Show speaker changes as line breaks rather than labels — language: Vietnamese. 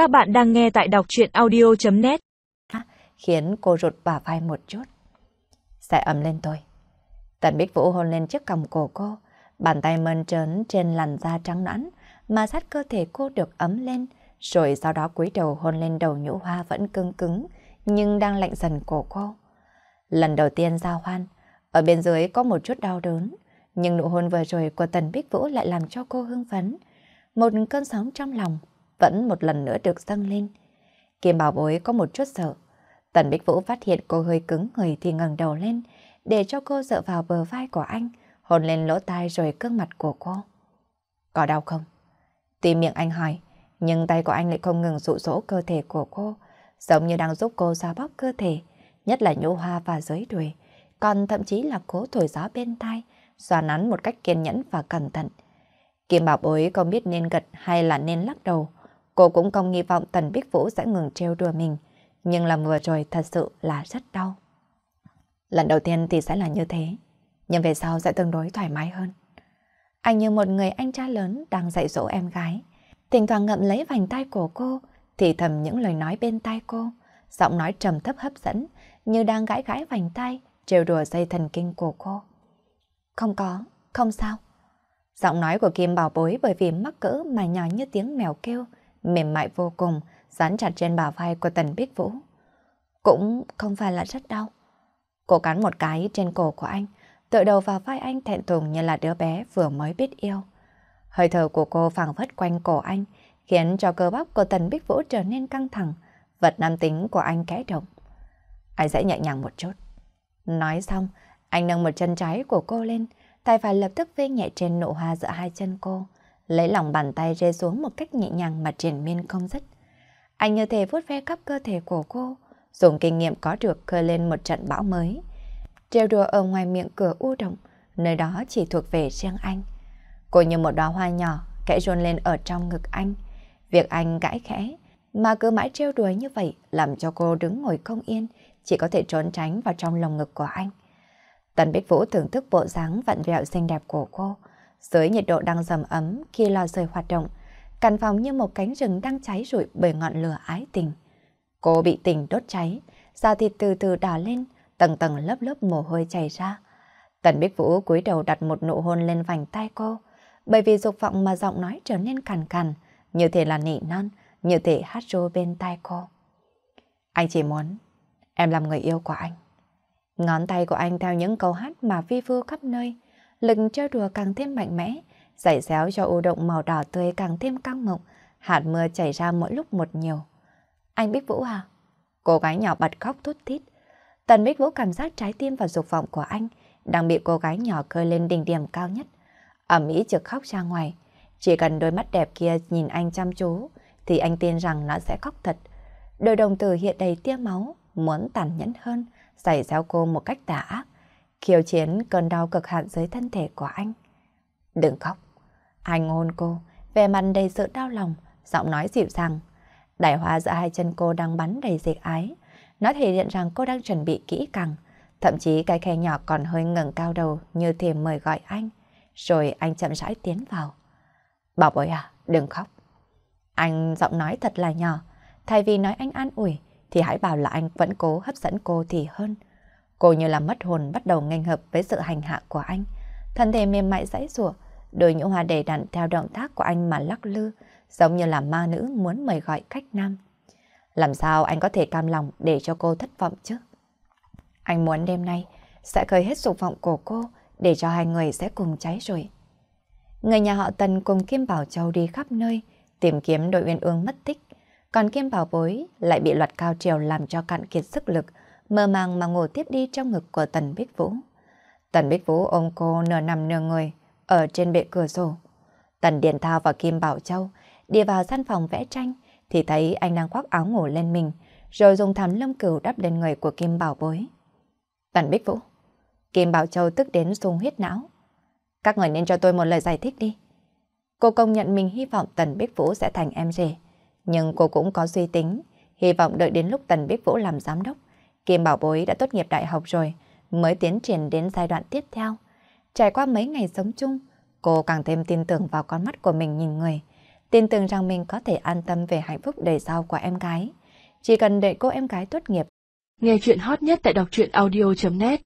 Các bạn đang nghe tại đọc chuyện audio.net à,
Khiến cô rụt bả vai một chút. Sẽ ấm lên tôi. Tần Bích Vũ hôn lên chiếc cằm cổ cô, bàn tay mơn trớn trên làn da trắng nõn, mà sát cơ thể cô được ấm lên, rồi sau đó cúi đầu hôn lên đầu nhũ hoa vẫn cứng cứng, nhưng đang lạnh dần cổ cô. Lần đầu tiên giao hoan, ở bên dưới có một chút đau đớn, nhưng nụ hôn vừa rồi của Tần Bích Vũ lại làm cho cô hưng phấn. Một cơn sóng trong lòng vẫn một lần nữa được dâng lên. Kim bảo bối có một chút sợ. Tần Bích Vũ phát hiện cô hơi cứng người thì ngẩng đầu lên, để cho cô dựa vào bờ vai của anh, hôn lên lỗ tai rồi cương mặt của cô. Có đau không? Tuy miệng anh hỏi, nhưng tay của anh lại không ngừng dụ dỗ cơ thể của cô, giống như đang giúp cô xoa bóp cơ thể, nhất là nhũ hoa và dưới đuôi, còn thậm chí là cố thổi gió bên tai, xoa nắn một cách kiên nhẫn và cẩn thận. Kim bảo bối không biết nên gật hay là nên lắc đầu. Cô cũng không hy vọng Tần Bích Vũ sẽ ngừng trêu đùa mình, nhưng làm vừa rồi thật sự là rất đau. Lần đầu tiên thì sẽ là như thế, nhưng về sau sẽ tương đối thoải mái hơn. Anh như một người anh cha lớn đang dạy dỗ em gái, thỉnh thoảng ngậm lấy vành tay của cô, thì thầm những lời nói bên tai cô, giọng nói trầm thấp hấp dẫn, như đang gãi gãi vành tay, trêu đùa dây thần kinh của cô. Không có, không sao. Giọng nói của Kim bảo bối bởi vì mắc cỡ mà nhỏ như tiếng mèo kêu, mềm mại vô cùng, dán chặt trên bả vai của Tần Bích Vũ. Cũng không phải là rất đau. Cô cắn một cái trên cổ của anh, tựa đầu vào vai anh thẹn thùng như là đứa bé vừa mới biết yêu. Hơi thở của cô phảng phất quanh cổ anh, khiến cho cơ bắp của Tần Bích Vũ trở nên căng thẳng, vật nam tính của anh kẽ động. Anh sẽ nhẹ nhàng một chút. Nói xong, anh nâng một chân trái của cô lên, tay phải lập tức vê nhẹ trên nụ hoa giữa hai chân cô, lấy lòng bàn tay rơi xuống một cách nhẹ nhàng mà triển miên không dứt. Anh như thể vuốt ve khắp cơ thể của cô, dùng kinh nghiệm có được khơi lên một trận bão mới. Trêu đùa ở ngoài miệng cửa u động, nơi đó chỉ thuộc về riêng anh. Cô như một đóa hoa nhỏ, kẽ run lên ở trong ngực anh. Việc anh gãi khẽ, mà cứ mãi trêu đùa như vậy làm cho cô đứng ngồi không yên, chỉ có thể trốn tránh vào trong lồng ngực của anh. Tần Bích Vũ thưởng thức bộ dáng vặn vẹo xinh đẹp của cô. Dưới nhiệt độ đang dầm ấm khi lò sưởi hoạt động, căn phòng như một cánh rừng đang cháy rụi bởi ngọn lửa ái tình. Cô bị tình đốt cháy, da thịt từ từ đỏ lên, tầng tầng lớp lớp mồ hôi chảy ra. Tần Bích Vũ cúi đầu đặt một nụ hôn lên vành tay cô, bởi vì dục vọng mà giọng nói trở nên cằn cằn, như thể là nỉ non, như thể hát ru bên tai cô. Anh chỉ muốn em làm người yêu của anh. Ngón tay của anh theo những câu hát mà vi vu khắp nơi, lực chơi đùa càng thêm mạnh mẽ, giày xéo cho u động màu đỏ tươi càng thêm căng mộng, hạt mưa chảy ra mỗi lúc một nhiều. Anh Bích Vũ à? Cô gái nhỏ bật khóc thút thít. Tần Bích Vũ cảm giác trái tim và dục vọng của anh đang bị cô gái nhỏ cơi lên đỉnh điểm cao nhất. Ở Mỹ trực khóc ra ngoài, chỉ cần đôi mắt đẹp kia nhìn anh chăm chú, thì anh tin rằng nó sẽ khóc thật. Đôi đồng tử hiện đầy tia máu, muốn tàn nhẫn hơn, giày xéo cô một cách tà ác, khiêu chiến cơn đau cực hạn dưới thân thể của anh. Đừng khóc. Anh hôn cô, vẻ mặt đầy sự đau lòng, giọng nói dịu dàng. Đại hoa giữa hai chân cô đang bắn đầy dịch ái. Nó thể hiện rằng cô đang chuẩn bị kỹ càng. Thậm chí cái khe nhỏ còn hơi ngẩng cao đầu như thể mời gọi anh. Rồi anh chậm rãi tiến vào. Bảo bối à, đừng khóc. Anh giọng nói thật là nhỏ. Thay vì nói anh an ủi, thì hãy bảo là anh vẫn cố hấp dẫn cô thì hơn. Cô như là mất hồn bắt đầu nghênh hợp với sự hành hạ của anh. Thân thể mềm mại dãy rủa, đôi nhũ hoa đầy đặn theo động tác của anh mà lắc lư, giống như là ma nữ muốn mời gọi khách nam. Làm sao anh có thể cam lòng để cho cô thất vọng chứ? Anh muốn đêm nay sẽ khơi hết dục vọng của cô để cho hai người sẽ cùng cháy rồi. Người nhà họ Tần cùng Kim Bảo Châu đi khắp nơi tìm kiếm đội uyên ương mất tích. Còn Kim Bảo Bối lại bị loạt cao triều làm cho cạn kiệt sức lực, mơ màng mà ngủ tiếp đi trong ngực của Tần Bích Vũ. Tần Bích Vũ ôm cô nửa nằm nửa người ở trên bệ cửa sổ. Tần Điền Thao và Kim Bảo Châu đi vào gian phòng vẽ tranh thì thấy anh đang khoác áo ngủ lên mình rồi dùng thảm lâm cửu đắp lên người của Kim Bảo Bối. Tần Bích Vũ Kim Bảo Châu tức đến sung huyết não. Các người nên cho tôi một lời giải thích đi. Cô công nhận mình hy vọng Tần Bích Vũ sẽ thành em rể. Nhưng cô cũng có suy tính, hy vọng đợi đến lúc Tần Bích Vũ làm giám đốc. Kim Bảo Bối đã tốt nghiệp đại học rồi, mới tiến triển đến giai đoạn tiếp theo. Trải qua mấy ngày sống chung, cô càng thêm tin tưởng vào con mắt của mình nhìn người. tin tưởng rằng mình có thể an tâm về hạnh phúc đời sau của em gái. Chỉ cần đợi cô em gái tốt nghiệp.
Nghe chuyện hot nhất tại đọc truyện audio.net